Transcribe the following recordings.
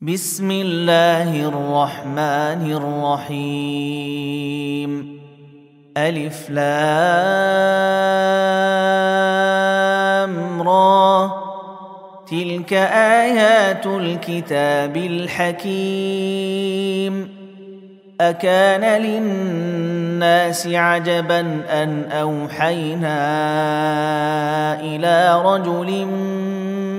بسم اللہ الرحمن الرحیم. الف لام را. تلك آیات الكتاب الحکیم. اکان للناس عجبا ان اوحینا إلى رجل من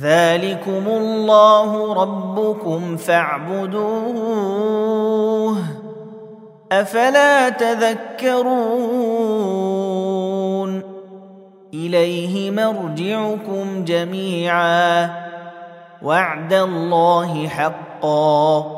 ذلكم الله ربكم فاعبدوه افلا تذكرون اليه مرجعكم جميعا وعد الله حقا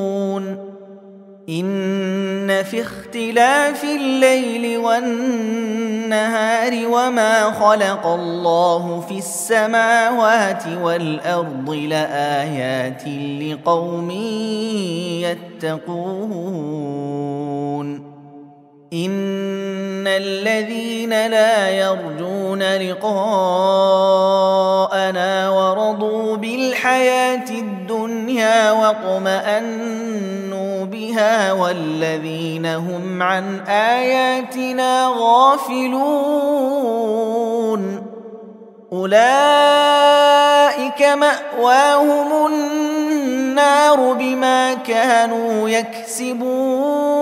إن في اختلاف الليل والنهار وما خلق الله في السماوات والأرض لآيات لقوم يتقون. ان الذين لا يرجون لقاءنا ورضوا بالحياة الدنيا واطمانوا بها والذين هم عن آياتنا غافلون أولئك مأواهم النار بما كانوا يكسبون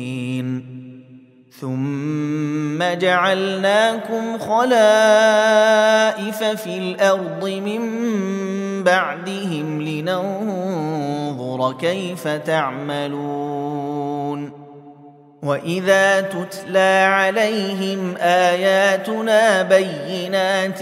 ثم جعلناكم خلائف في الأرض من بعدهم لننظر كيف تعملون وإذا تتلى عليهم آياتنا بينات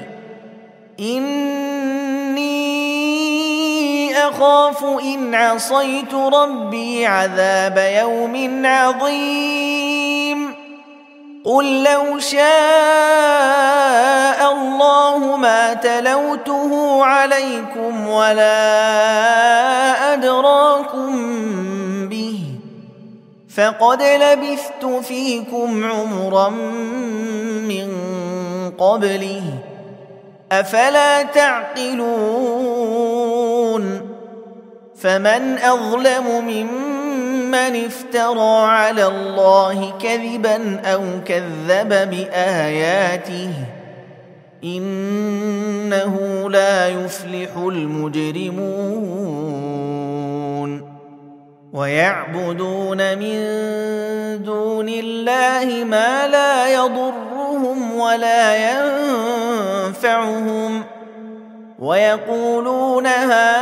انی أخاف إن عصیت ربی عذاب یوم عظیم قل لو شاء الله ما تلوته عليكم ولا أدراكم به فقد لبثت فيكم عمرا من قبله. افلا تعقلون فمن اظلم ممن افترى على الله كذبا أو كذب باياته انه لا يفلح المجرمون ويعبدون من دون الله ما لا يضرهم ولا ينفعهم ويقولون هؤلاء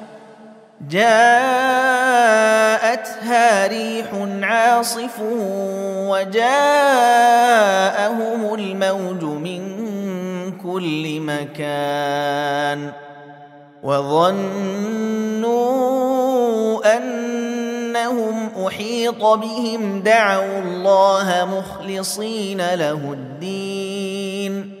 جاءتها ريح عاصف وجاءهم الموج من كل مكان وظنوا أنهم أحيط بهم دعوا الله مخلصين له الدين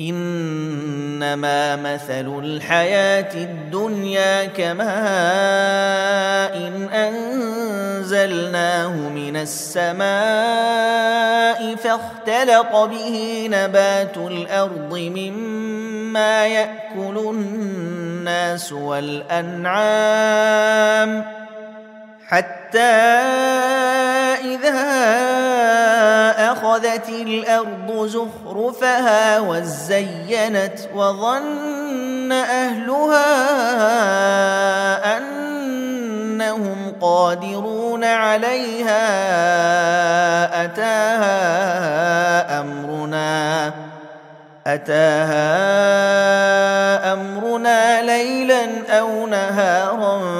إنما مثل الحياة الدنيا كماء إن أنزلناه من السماء فاختلط به نبات الأرض مما يأكل الناس والأنعام حتى إذا أخذت الأرض زخرفها وزينت وظن أهلها أنهم قادرون عليها أتاها أمرنا أتاها أمرنا ليلا أو نهارا.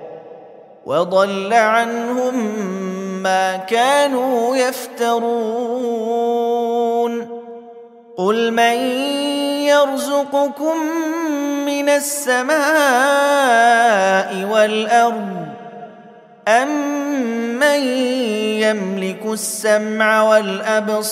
وضل عنهم ما كانوا يفترون. قل من يرزقكم من السماء والأرض أمن أم يملك السمع والأبصار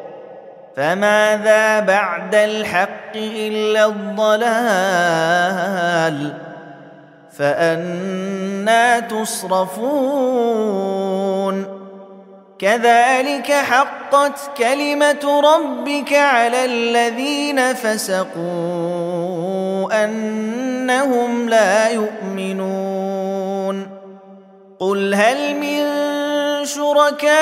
فماذا بعد الحق الا الضلال فأنا تصرفون كذلك حقت كلمه ربك على الذين فسقوا انهم لا يؤمنون قل هل من شركائكم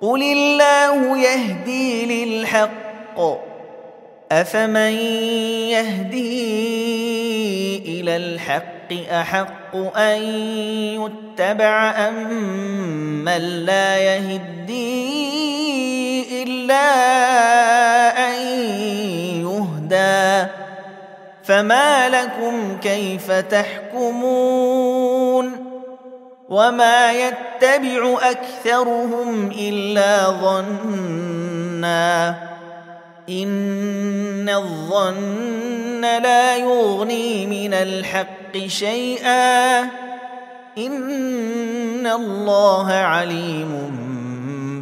قل الله يهدي للحق افمن يهدي إلى الحق احق ان يتبع ام من لا يهدي الا ان يهدى فما لكم كيف تحكمون وما يتبع اكثرهم الا ظنا ان الظن لا يغني من الحق شيئا ان الله عليم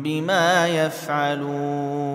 بما يفعلون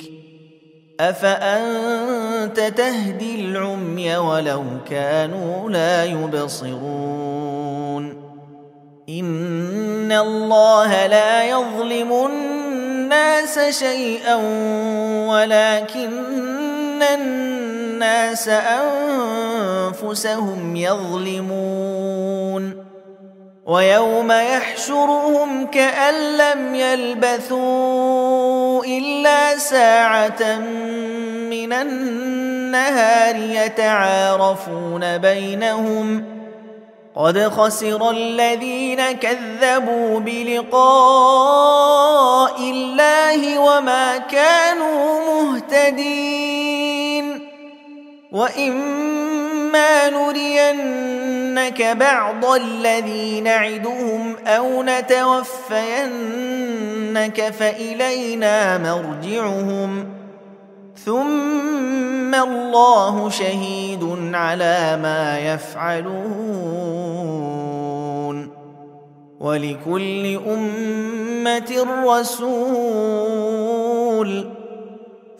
افانت تهدي العمي ولو كانوا لا يبصرون ان الله لا يظلم الناس شيئا ولكن الناس انفسهم يظلمون ويوم يحشرهم كأن لم يلبثون إلا ساعة من النهار يتعارفون بينهم قد خسر الذين كذبوا بلقاء الله وما كانوا مهتدين وإن اما نرينك بعض الذي نعدهم أو نتوفينك فالينا مرجعهم ثم الله شهيد على ما يفعلون ولكل امه رسول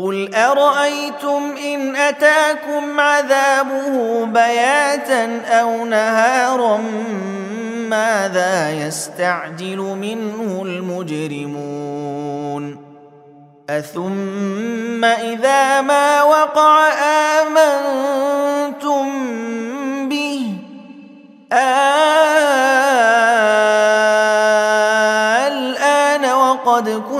قل أرأيتم إن أتاكم عذابه بياتا أو نهارا ماذا يستعجل منه المجرمون أثم إذا ما وقع آمنتم به آه الآن وقد كنتم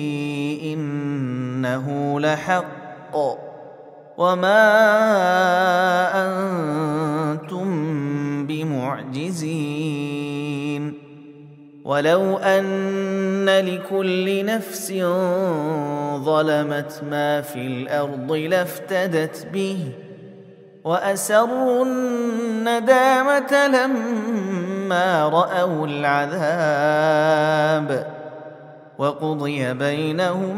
إنه لحق. وما أنتم بمعجزين. ولو أن لكل نفس ظلمت ما في الأرض لافتدت به وأسروا الندامة لما رأوا العذاب وقضي بينهم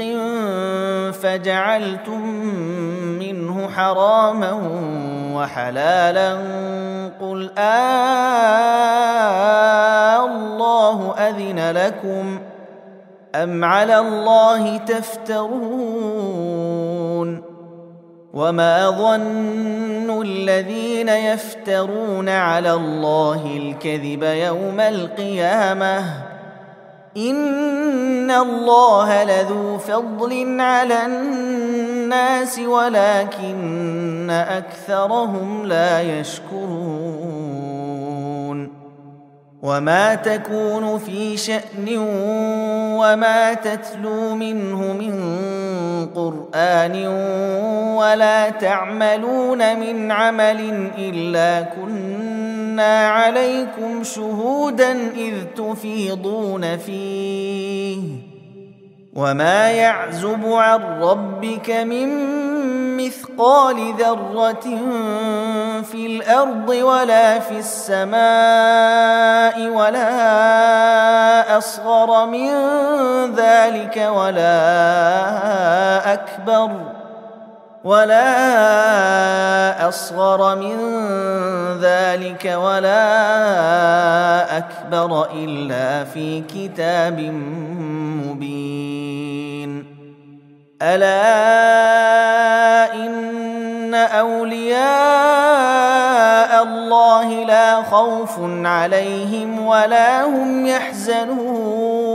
رزق فجعلتم منه حراما وحلالا قل الله أذن لكم أم على الله تفترون وما ظن الذين يفترون على الله الكذب يوم القيامه ان الله لذو فضل على الناس ولكن اكثرهم لا يشكرون وما تكون في شأن وما تتلو منه من قرآن ولا تعملون من عمل إلا كنا كنا عليكم شهودا إذ تفيضون فيه وما يعزب عن ربك من مثقال ذرة في الأرض ولا في السماء ولا أصغر من ذلك ولا أكبر ۖ ولا أصغر من ذلك ولا أكبر إلا في كتاب مبين. ألا إن أولياء الله لا خوف عليهم ولا هم يحزنون.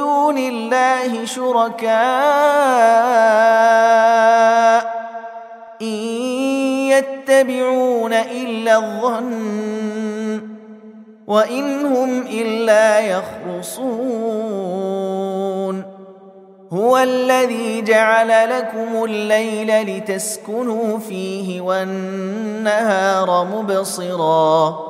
دون الله شركاء. إن يتبعون إلا الظن وإن هم إلا يخرصون. هو الذي جعل لكم الليل لتسكنوا فيه والنهار مبصراً.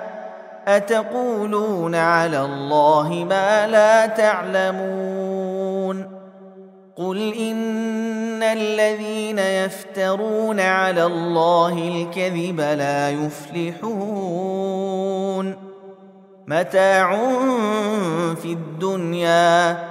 أتقولون على الله ما لا تعلمون قل إن الذين يفترون على الله الكذب لا يفلحون متاع في الدنيا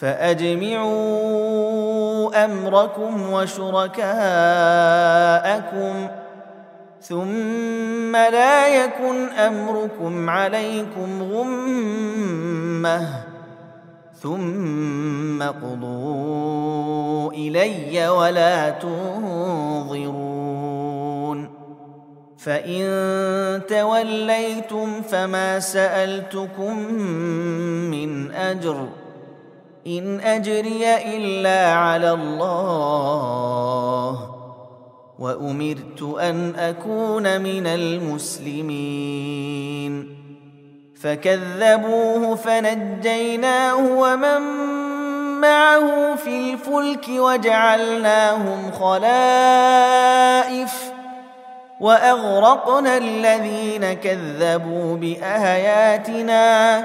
فأجمعوا أمركم وشركاءكم ثم لا يكن أمركم عليكم غمة ثم قضوا إلي ولا تنظرون فإن توليتم فما سألتكم من أجر ۖ إن أجري إلا على الله وأمرت أن أكون من المسلمين فكذبوه فنجيناه ومن معه في الفلك وجعلناهم خلائف وأغرقنا الذين كذبوا بآياتنا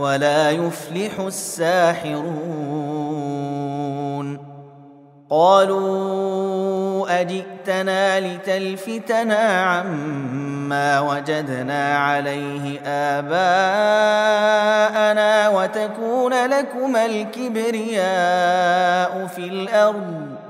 ولا يفلح الساحرون. قالوا أجئتنا لتلفتنا عما وجدنا عليه آباءنا وتكون لكما الكبرياء في الأرض.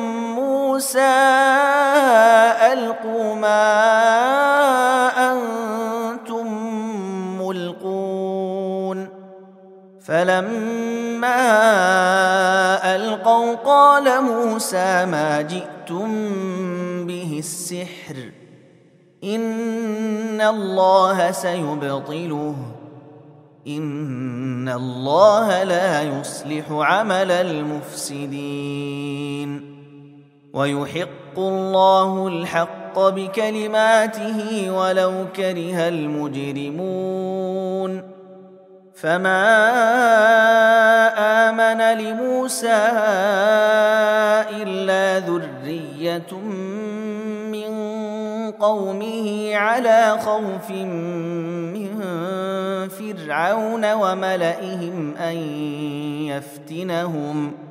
موسى ألقوا ما أنتم ملقون فلما ألقوا قال موسى ما جئتم به السحر إن الله سيبطله إن الله لا يصلح عمل المفسدين ويحق الله الحق بكلماته ولو كره المجرمون فما آمن لموسى إلا ذرية من قومه على خوف من فرعون وملئهم أن يفتنهم ۖ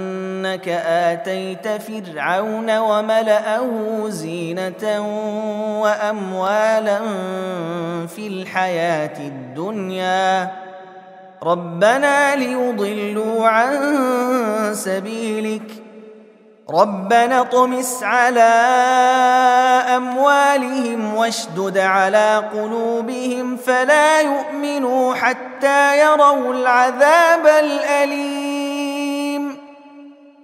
إنك آتيت فرعون وملأه زينة وأموالا في الحياة الدنيا. ربنا ليضلوا عن سبيلك. ربنا اطمس على أموالهم واشدد على قلوبهم فلا يؤمنوا حتى يروا العذاب الأليم.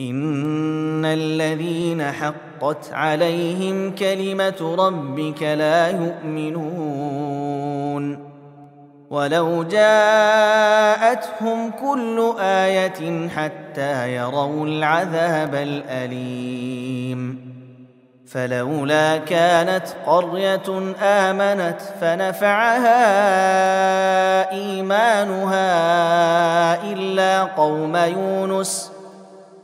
ان الذين حقت عليهم كلمه ربك لا يؤمنون ولو جاءتهم كل إيه حتى يروا العذاب الاليم فلولا كانت قريه امنت فنفعها ايمانها الا قوم يونس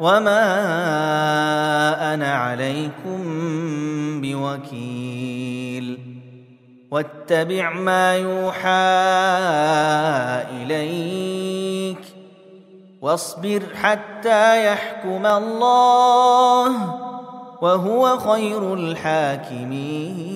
وما أنا عليكم بوكيل واتبع ما يوحى اليك واصبر حتى يحكم الله وهو خير الحاكمين